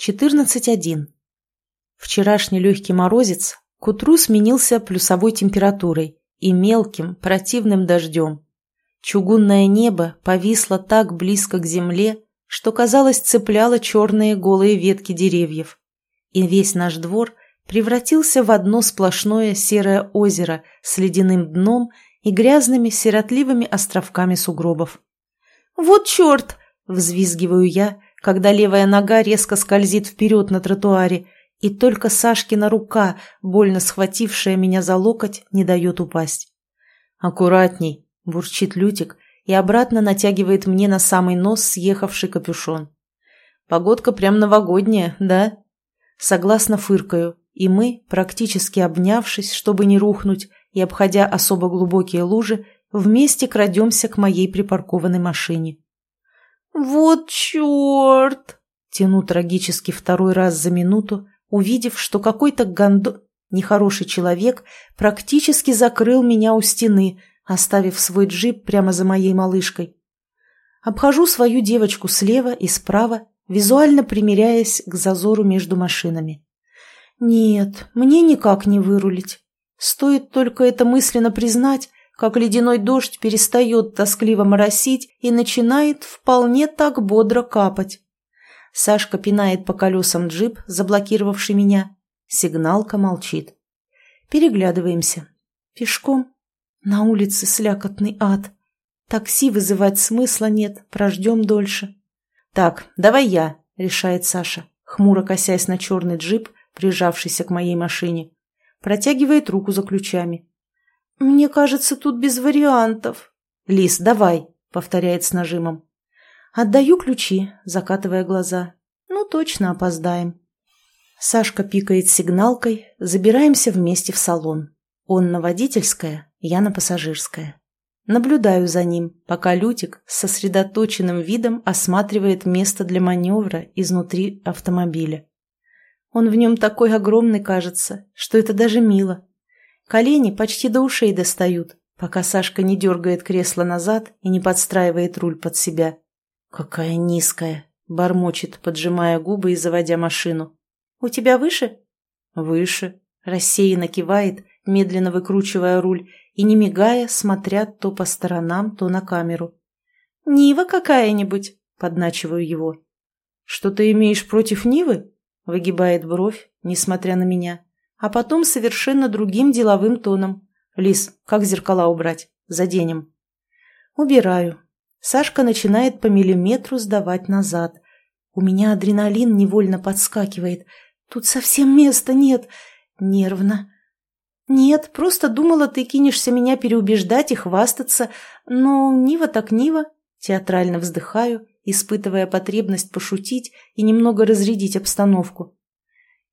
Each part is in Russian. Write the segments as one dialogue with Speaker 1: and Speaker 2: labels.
Speaker 1: 14.1. Вчерашний легкий морозец к утру сменился плюсовой температурой и мелким, противным дождем. Чугунное небо повисло так близко к земле, что, казалось, цепляло черные голые ветки деревьев. И весь наш двор превратился в одно сплошное серое озеро с ледяным дном и грязными сиротливыми островками сугробов. «Вот черт!» — взвизгиваю я, когда левая нога резко скользит вперед на тротуаре, и только Сашкина рука, больно схватившая меня за локоть, не дает упасть. «Аккуратней!» – бурчит Лютик и обратно натягивает мне на самый нос съехавший капюшон. «Погодка прям новогодняя, да?» Согласно фыркаю, и мы, практически обнявшись, чтобы не рухнуть, и обходя особо глубокие лужи, вместе крадемся к моей припаркованной машине. «Вот черт!» — тяну трагически второй раз за минуту, увидев, что какой-то гондо... нехороший человек практически закрыл меня у стены, оставив свой джип прямо за моей малышкой. Обхожу свою девочку слева и справа, визуально примеряясь к зазору между машинами. Нет, мне никак не вырулить. Стоит только это мысленно признать, как ледяной дождь перестает тоскливо моросить и начинает вполне так бодро капать. Сашка пинает по колесам джип, заблокировавший меня. Сигналка молчит. Переглядываемся. Пешком? На улице слякотный ад. Такси вызывать смысла нет, прождем дольше. «Так, давай я», — решает Саша, хмуро косясь на черный джип, прижавшийся к моей машине. Протягивает руку за ключами. «Мне кажется, тут без вариантов». «Лис, давай», — повторяет с нажимом. Отдаю ключи, закатывая глаза. Ну, точно опоздаем. Сашка пикает сигналкой, забираемся вместе в салон. Он на водительское, я на пассажирское. Наблюдаю за ним, пока Лютик с сосредоточенным видом осматривает место для маневра изнутри автомобиля. Он в нем такой огромный кажется, что это даже мило. Колени почти до ушей достают, пока Сашка не дергает кресло назад и не подстраивает руль под себя. «Какая низкая!» — бормочет, поджимая губы и заводя машину. «У тебя выше?» «Выше», — рассеянно кивает, медленно выкручивая руль и, не мигая, смотря то по сторонам, то на камеру. «Нива какая-нибудь?» — подначиваю его. «Что ты имеешь против Нивы?» — выгибает бровь, несмотря на меня а потом совершенно другим деловым тоном. «Лис, как зеркала убрать? Заденем». «Убираю». Сашка начинает по миллиметру сдавать назад. У меня адреналин невольно подскакивает. Тут совсем места нет. Нервно. «Нет, просто думала, ты кинешься меня переубеждать и хвастаться. Но Нива так Нива». Театрально вздыхаю, испытывая потребность пошутить и немного разрядить обстановку.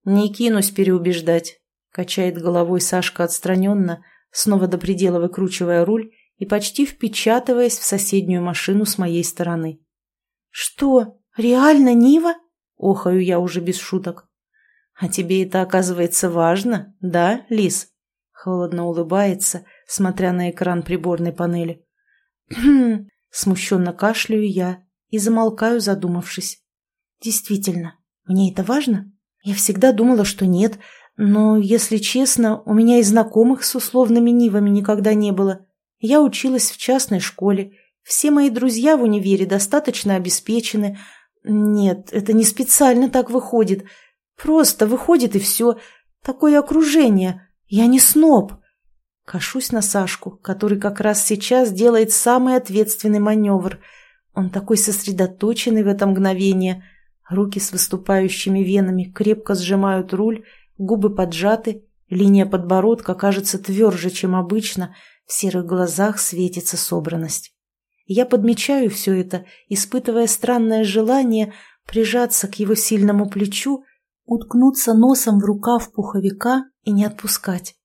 Speaker 1: «Не кинусь переубеждать. Качает головой Сашка отстраненно, снова до предела выкручивая руль и почти впечатываясь в соседнюю машину с моей стороны. «Что, реально Нива?» — охаю я уже без шуток. «А тебе это, оказывается, важно, да, Лис?» Холодно улыбается, смотря на экран приборной панели. «Хм...» — смущенно кашляю я и замолкаю, задумавшись. «Действительно, мне это важно? Я всегда думала, что нет, но, если честно, у меня и знакомых с условными Нивами никогда не было. Я училась в частной школе. Все мои друзья в универе достаточно обеспечены. Нет, это не специально так выходит. Просто выходит и все. Такое окружение. Я не сноб. Кашусь на Сашку, который как раз сейчас делает самый ответственный маневр. Он такой сосредоточенный в это мгновение. Руки с выступающими венами крепко сжимают руль, губы поджаты, линия подбородка кажется тверже, чем обычно, в серых глазах светится собранность. Я подмечаю все это, испытывая странное желание прижаться к его сильному плечу, уткнуться носом в рукав пуховика и не отпускать.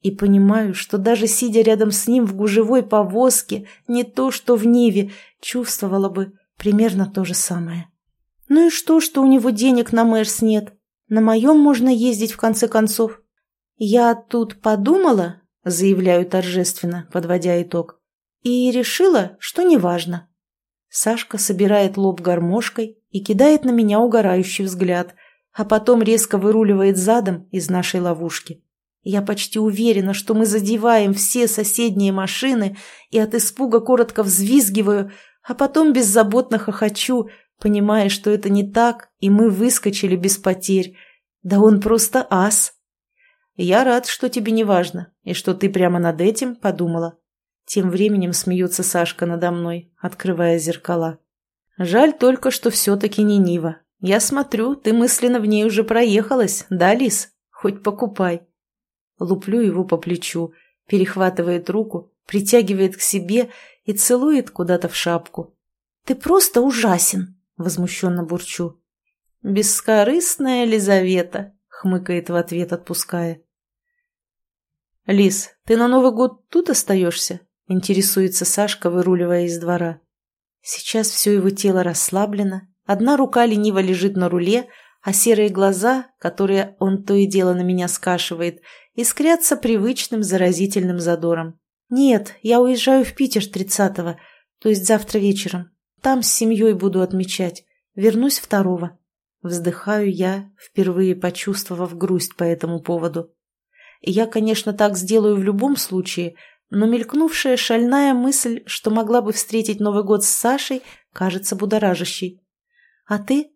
Speaker 1: И понимаю, что даже сидя рядом с ним в гужевой повозке, не то что в Ниве, чувствовала бы примерно то же самое. Ну и что, что у него денег на Мэрс нет? На моем можно ездить в конце концов. Я тут подумала, заявляю торжественно, подводя итог, и решила, что неважно. Сашка собирает лоб гармошкой и кидает на меня угорающий взгляд, а потом резко выруливает задом из нашей ловушки. Я почти уверена, что мы задеваем все соседние машины и от испуга коротко взвизгиваю, а потом беззаботно хохочу, понимая, что это не так, и мы выскочили без потерь. Да он просто ас. Я рад, что тебе не важно, и что ты прямо над этим подумала. Тем временем смеется Сашка надо мной, открывая зеркала. Жаль только, что все-таки не Нива. Я смотрю, ты мысленно в ней уже проехалась, да, Лис? Хоть покупай. Луплю его по плечу, перехватывает руку, притягивает к себе и целует куда-то в шапку. «Ты просто ужасен!» — возмущенно бурчу. «Бескорыстная Лизавета!» — хмыкает в ответ, отпуская. «Лиз, ты на Новый год тут остаешься?» — интересуется Сашка, выруливая из двора. Сейчас все его тело расслаблено, одна рука лениво лежит на руле, а серые глаза, которые он то и дело на меня скашивает, искрятся привычным заразительным задором. «Нет, я уезжаю в Питер тридцатого, то есть завтра вечером. Там с семьей буду отмечать. Вернусь второго». Вздыхаю я, впервые почувствовав грусть по этому поводу. Я, конечно, так сделаю в любом случае, но мелькнувшая шальная мысль, что могла бы встретить Новый год с Сашей, кажется будоражащей. «А ты?»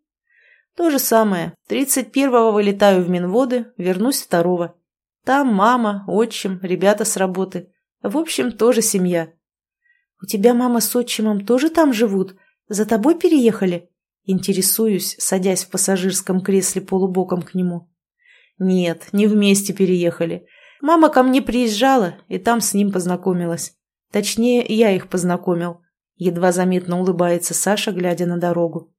Speaker 1: «То же самое. Тридцать первого вылетаю в Минводы, вернусь второго. Там мама, отчим, ребята с работы. В общем, тоже семья. «У тебя мама с отчимом тоже там живут? За тобой переехали?» Интересуюсь, садясь в пассажирском кресле полубоком к нему. «Нет, не вместе переехали. Мама ко мне приезжала, и там с ним познакомилась. Точнее, я их познакомил». Едва заметно улыбается Саша, глядя на дорогу.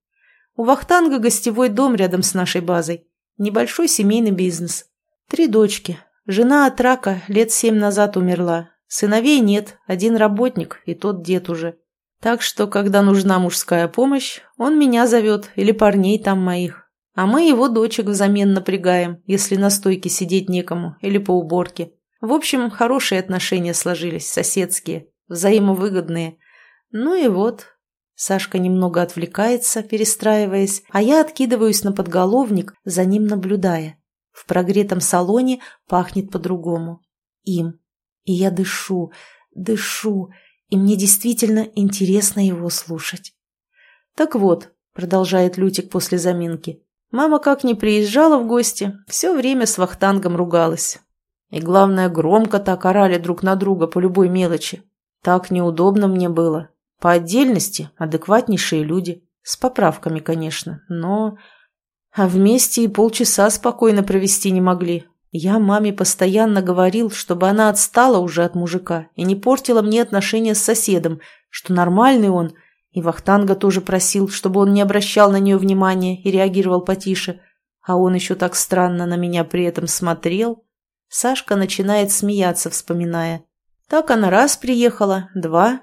Speaker 1: «У Вахтанга гостевой дом рядом с нашей базой. Небольшой семейный бизнес. Три дочки, Жена от рака лет семь назад умерла. Сыновей нет, один работник, и тот дед уже. Так что, когда нужна мужская помощь, он меня зовет или парней там моих. А мы его дочек взамен напрягаем, если на стойке сидеть некому или по уборке. В общем, хорошие отношения сложились, соседские, взаимовыгодные. Ну и вот. Сашка немного отвлекается, перестраиваясь, а я откидываюсь на подголовник, за ним наблюдая. В прогретом салоне пахнет по-другому. Им. И я дышу, дышу, и мне действительно интересно его слушать. «Так вот», — продолжает Лютик после заминки, «мама как не приезжала в гости, все время с вахтангом ругалась. И главное, громко так орали друг на друга по любой мелочи. Так неудобно мне было. По отдельности адекватнейшие люди. С поправками, конечно, но а вместе и полчаса спокойно провести не могли. Я маме постоянно говорил, чтобы она отстала уже от мужика и не портила мне отношения с соседом, что нормальный он, и Вахтанга тоже просил, чтобы он не обращал на нее внимания и реагировал потише. А он еще так странно на меня при этом смотрел. Сашка начинает смеяться, вспоминая. Так она раз приехала, два.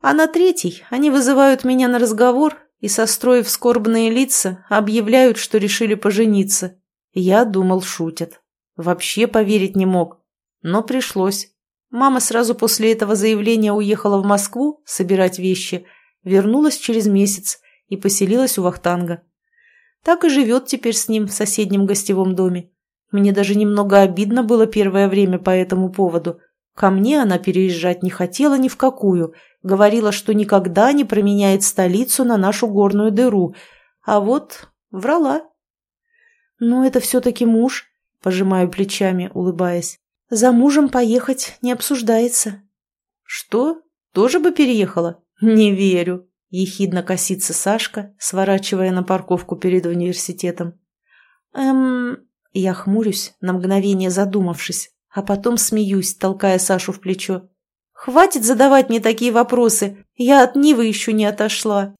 Speaker 1: А на третий они вызывают меня на разговор и, состроив скорбные лица, объявляют, что решили пожениться. Я думал, шутят. Вообще поверить не мог. Но пришлось. Мама сразу после этого заявления уехала в Москву собирать вещи, вернулась через месяц и поселилась у Вахтанга. Так и живет теперь с ним в соседнем гостевом доме. Мне даже немного обидно было первое время по этому поводу. Ко мне она переезжать не хотела ни в какую – Говорила, что никогда не променяет столицу на нашу горную дыру. А вот врала. «Ну, это все-таки муж», — пожимаю плечами, улыбаясь. «За мужем поехать не обсуждается». «Что? Тоже бы переехала?» «Не верю», — ехидно косится Сашка, сворачивая на парковку перед университетом. «Эм...» Я хмурюсь, на мгновение задумавшись, а потом смеюсь, толкая Сашу в плечо. «Хватит задавать мне такие вопросы. Я от Нивы еще не отошла».